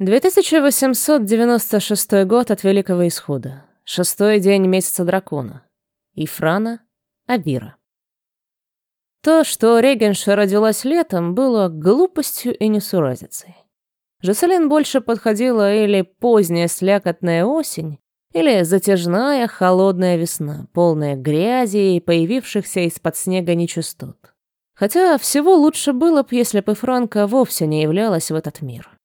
2896 год от Великого Исхода. Шестой день месяца дракона. Ифрана, Авира. То, что регенша родилась летом, было глупостью и несуразицей. Жаселин больше подходила или поздняя слякотная осень, или затяжная холодная весна, полная грязи и появившихся из-под снега нечистот. Хотя всего лучше было бы, если бы Франка вовсе не являлась в этот мир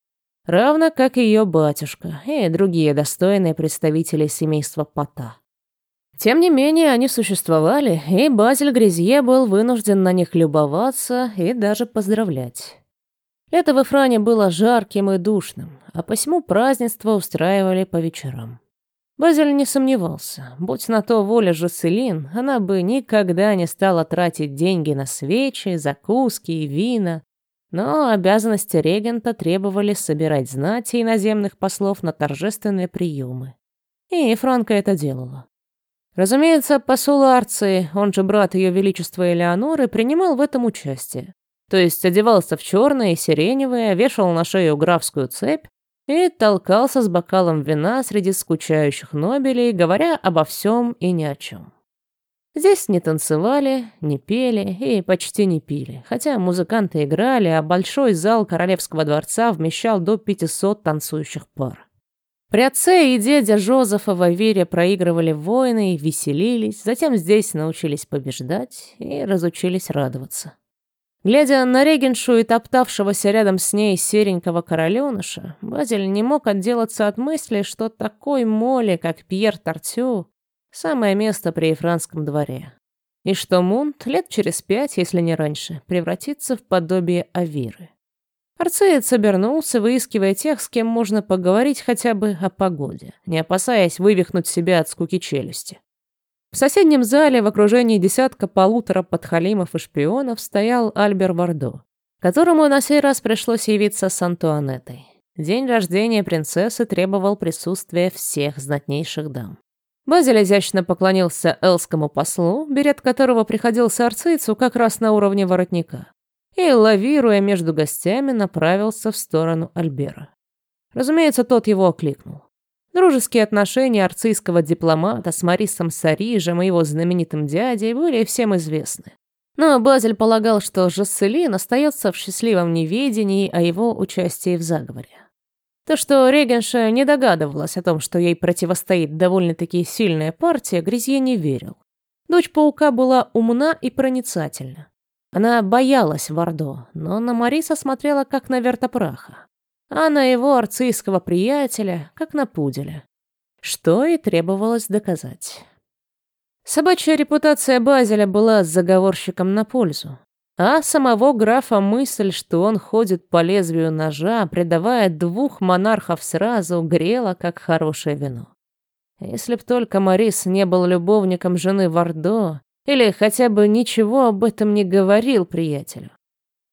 равно как и ее батюшка и другие достойные представители семейства Пота. Тем не менее, они существовали, и Базиль Грязье был вынужден на них любоваться и даже поздравлять. Лето в Эфране было жарким и душным, а посему празднество устраивали по вечерам. Базиль не сомневался, будь на то воля Жуселин, она бы никогда не стала тратить деньги на свечи, закуски и вина, но обязанности регента требовали собирать знати иноземных послов на торжественные приемы. И Франка это делала. Разумеется, посол Арции, он же брат ее величества Элеоноры, принимал в этом участие. То есть одевался в черное и сиреневое, вешал на шею графскую цепь и толкался с бокалом вина среди скучающих нобелей, говоря обо всем и ни о чем. Здесь не танцевали, не пели и почти не пили, хотя музыканты играли, а большой зал королевского дворца вмещал до 500 танцующих пар. При отце и деде Жозефа в Авере проигрывали войны и веселились, затем здесь научились побеждать и разучились радоваться. Глядя на регеншу и топтавшегося рядом с ней серенького короленыша, Базиль не мог отделаться от мысли, что такой моли, как Пьер Тартю, Самое место при Ефранском дворе. И что Мунт лет через пять, если не раньше, превратится в подобие Авиры. Арцеец обернулся, выискивая тех, с кем можно поговорить хотя бы о погоде, не опасаясь вывихнуть себя от скуки челюсти. В соседнем зале в окружении десятка полутора подхалимов и шпионов стоял Альбер Вардо, которому на сей раз пришлось явиться с Антуанеттой. День рождения принцессы требовал присутствия всех знатнейших дам. Базиль изящно поклонился элскому послу, берет которого приходился арцийцу как раз на уровне воротника, и, лавируя между гостями, направился в сторону Альбера. Разумеется, тот его окликнул. Дружеские отношения арцийского дипломата с Марисом Сарижем и его знаменитым дядей были всем известны. Но Базель полагал, что Жасселин остается в счастливом неведении о его участии в заговоре. То, что Регенша не догадывалась о том, что ей противостоит довольно-таки сильная партия, Грязье не верил. Дочь паука была умна и проницательна. Она боялась Вардо, но на Мариса смотрела как на вертопраха, а на его арцийского приятеля, как на пуделя. Что и требовалось доказать. Собачья репутация Базеля была заговорщиком на пользу. А самого графа мысль, что он ходит по лезвию ножа, предавая двух монархов сразу, грела, как хорошее вино. Если б только Морис не был любовником жены Вардо, или хотя бы ничего об этом не говорил приятелю.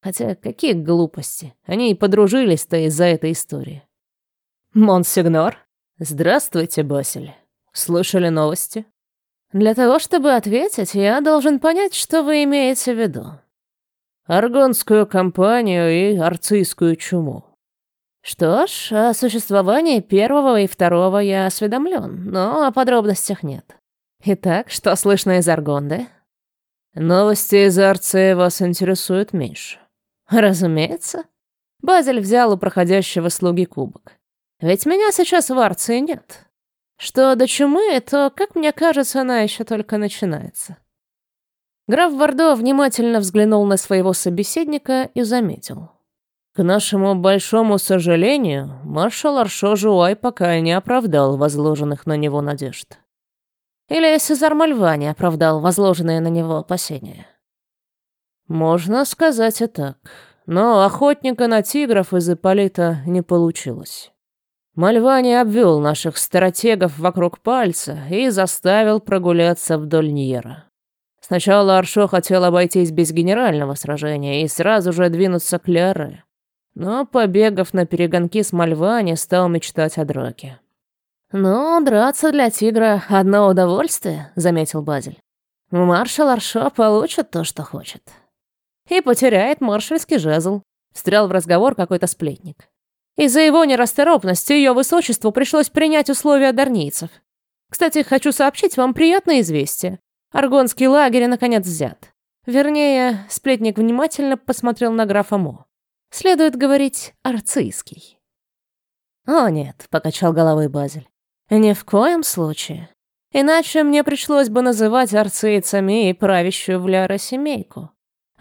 Хотя какие глупости, они и подружились-то из-за этой истории. «Монсигнор?» «Здравствуйте, Басиль. Слышали новости?» «Для того, чтобы ответить, я должен понять, что вы имеете в виду. Аргонскую кампанию и арцийскую чуму. Что ж, о существовании первого и второго я осведомлен, но о подробностях нет. Итак, что слышно из Аргонды? Новости из Арции вас интересуют меньше. Разумеется. Базель взял у проходящего слуги кубок. Ведь меня сейчас в Арции нет. Что до чумы, то, как мне кажется, она еще только начинается. Граф Вардо внимательно взглянул на своего собеседника и заметил. К нашему большому сожалению, маршал Аршо Жуай пока не оправдал возложенных на него надежд. Или Сезар Мальва не оправдал возложенные на него опасения. Можно сказать и так. Но охотника на тигров из Ипполита не получилось. Мальва не обвел наших стратегов вокруг пальца и заставил прогуляться вдоль Ньера. Сначала Аршо хотел обойтись без генерального сражения и сразу же двинуться к Ляре. Но, побегав на перегонки с Мальвани, стал мечтать о драке. «Ну, драться для тигра — одно удовольствие», — заметил Базель. «Маршал Аршо получит то, что хочет». «И потеряет маршальский жезл», — встрял в разговор какой-то сплетник. Из-за его нерасторопности ее высочеству пришлось принять условия дарнийцев. Кстати, хочу сообщить вам приятное известие. Аргонский лагерь наконец взят. Вернее, сплетник внимательно посмотрел на графа Мо. Следует говорить арцийский. «О нет», — покачал головой Базель. «Ни в коем случае. Иначе мне пришлось бы называть арцийцами и правящую в Ляра семейку.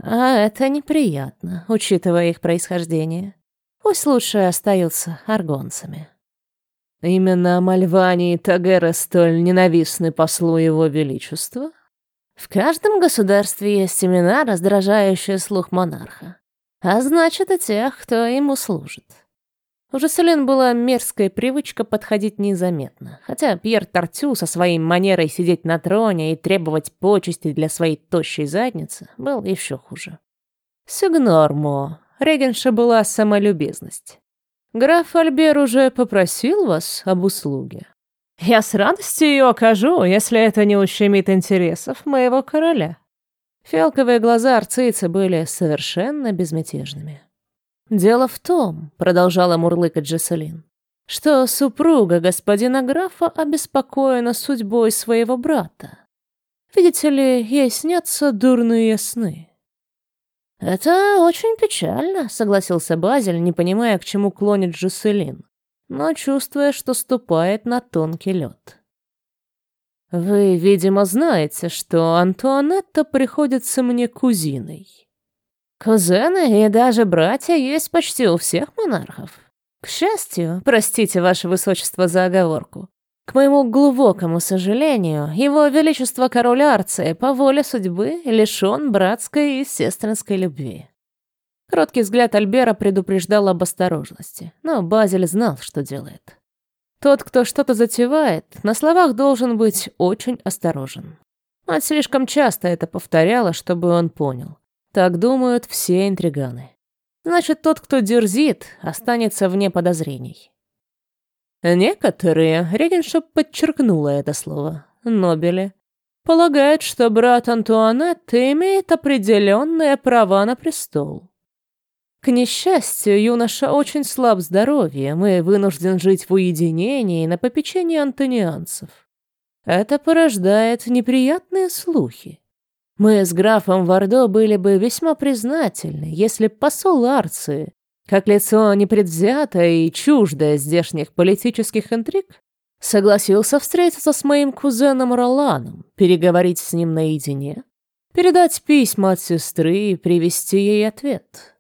А это неприятно, учитывая их происхождение. Пусть лучше остаются аргонцами. Именно Мальвани и Тагера столь ненавистны послу его величества? В каждом государстве есть имена, раздражающие слух монарха. А значит, и тех, кто ему служит. У Жесселин была мерзкая привычка подходить незаметно, хотя Пьер Тартю со своей манерой сидеть на троне и требовать почести для своей тощей задницы был еще хуже. Сигнормо, регенша была самолюбезность. Граф Альбер уже попросил вас об услуге. Я с радостью ее окажу, если это не ущемит интересов моего короля. Фиалковые глаза арцийца были совершенно безмятежными. «Дело в том», — продолжала мурлыкать Джесселин, «что супруга господина графа обеспокоена судьбой своего брата. Видите ли, ей снятся дурные сны». «Это очень печально», — согласился Базель, не понимая, к чему клонит Джесселин, но чувствуя, что ступает на тонкий лед. «Вы, видимо, знаете, что Антуанетта приходится мне кузиной». Кузены и даже братья есть почти у всех монархов. К счастью, простите, ваше высочество, за оговорку. К моему глубокому сожалению, его величество король Арции по воле судьбы лишен братской и сестринской любви. Кроткий взгляд Альбера предупреждал об осторожности, но Базель знал, что делает. Тот, кто что-то затевает, на словах должен быть очень осторожен. Мать слишком часто это повторяла, чтобы он понял. Так думают все интриганы. Значит, тот, кто дерзит, останется вне подозрений. Некоторые, Регенша подчеркнула это слово, Нобели, полагают, что брат Антуанетты имеет определенные права на престол. К несчастью, юноша очень слаб здоровьем и вынужден жить в уединении на попечении антонианцев. Это порождает неприятные слухи. Мы с графом Вардо были бы весьма признательны, если посол Арции, как лицо непредвзятое и чуждое здешних политических интриг, согласился встретиться с моим кузеном Роланом, переговорить с ним наедине, передать письма от сестры и привести ей ответ.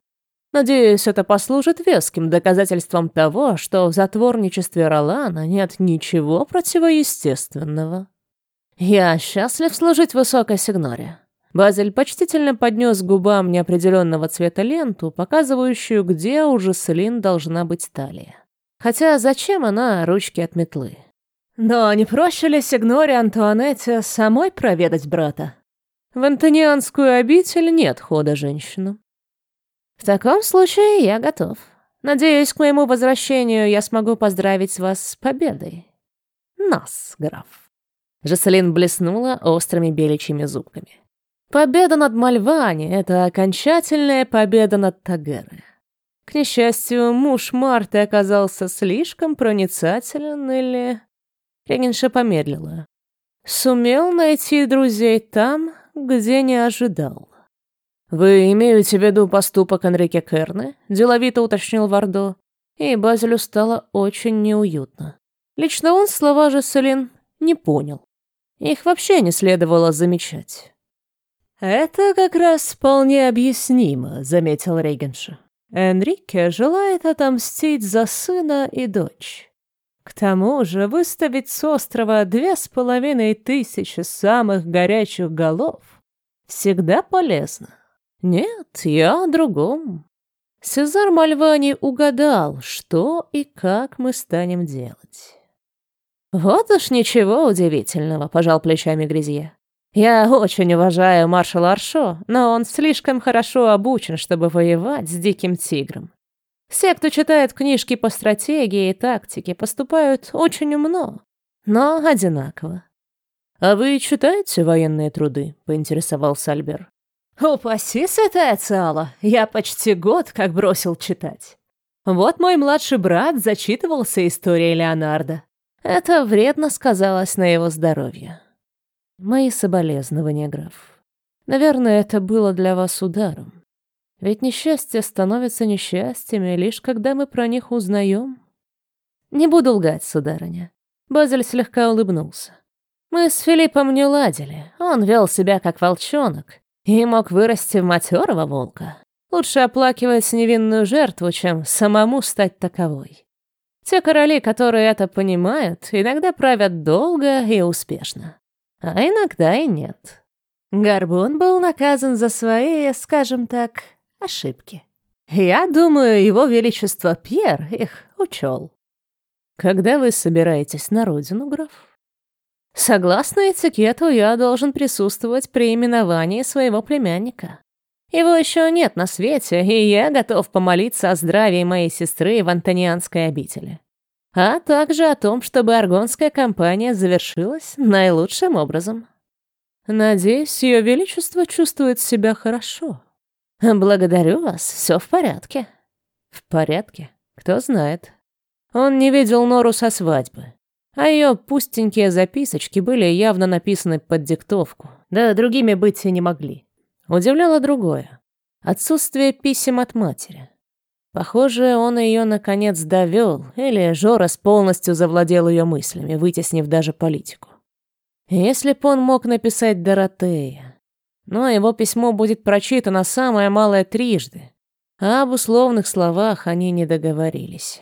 Надеюсь, это послужит веским доказательством того, что в затворничестве Ролана нет ничего противоестественного. Я счастлив служить высокой сигноре. Базель почтительно поднес губам неопределенного цвета ленту, показывающую, где у Жеселин должна быть талия. Хотя зачем она ручки от метлы? Но не проще ли Сигноре Антуанетте самой проведать брата? В антонианскую обитель нет хода женщину. В таком случае я готов. Надеюсь, к моему возвращению я смогу поздравить вас с победой. Нас, граф. Жеселин блеснула острыми беличьими зубками. Победа над Мальвани — это окончательная победа над Тагерой. К несчастью, муж Марты оказался слишком проницателен или... Регенша помедлила. Сумел найти друзей там, где не ожидал. «Вы имеете в виду поступок Энрике Керны?» — деловито уточнил Вардо. И Базелю стало очень неуютно. Лично он слова Жесселин не понял. Их вообще не следовало замечать. «Это как раз вполне объяснимо», — заметил Рейгенша. «Энрике желает отомстить за сына и дочь. К тому же выставить с острова две с половиной тысячи самых горячих голов всегда полезно. Нет, я о другом. Сезар Мальвани угадал, что и как мы станем делать». «Вот уж ничего удивительного», — пожал плечами Грязье. Я очень уважаю маршала Аршо, но он слишком хорошо обучен, чтобы воевать с диким тигром. Все, кто читает книжки по стратегии и тактике, поступают очень умно, но одинаково. «А вы читаете военные труды?» — поинтересовался Альбер. «Упаси святая Циала, я почти год как бросил читать. Вот мой младший брат зачитывался историей Леонардо. Это вредно сказалось на его здоровье. Мои соболезнования, граф. Наверное, это было для вас ударом. Ведь несчастья становятся несчастьями, лишь когда мы про них узнаем. Не буду лгать, сударыня. Базель слегка улыбнулся. Мы с Филиппом не ладили. Он вел себя как волчонок и мог вырасти в матерого волка. Лучше оплакивать невинную жертву, чем самому стать таковой. Те короли, которые это понимают, иногда правят долго и успешно. А иногда и нет. Горбун был наказан за свои, скажем так, ошибки. Я думаю, его величество Пьер их учел. Когда вы собираетесь на родину, граф? Согласно этикету, я должен присутствовать при именовании своего племянника. Его еще нет на свете, и я готов помолиться о здравии моей сестры в Антонианской обители. А также о том, чтобы аргонская кампания завершилась наилучшим образом. Надеюсь, Ее Величество чувствует себя хорошо. Благодарю вас, все в порядке. В порядке? Кто знает. Он не видел Нору со свадьбы. А ее пустенькие записочки были явно написаны под диктовку. Да другими быть и не могли. Удивляло другое. Отсутствие писем от матери. Похоже, он ее наконец довел, или Жорас полностью завладел ее мыслями, вытеснив даже политику. Если б он мог написать Доротея. Но его письмо будет прочитано самое малое трижды, а об условных словах они не договорились.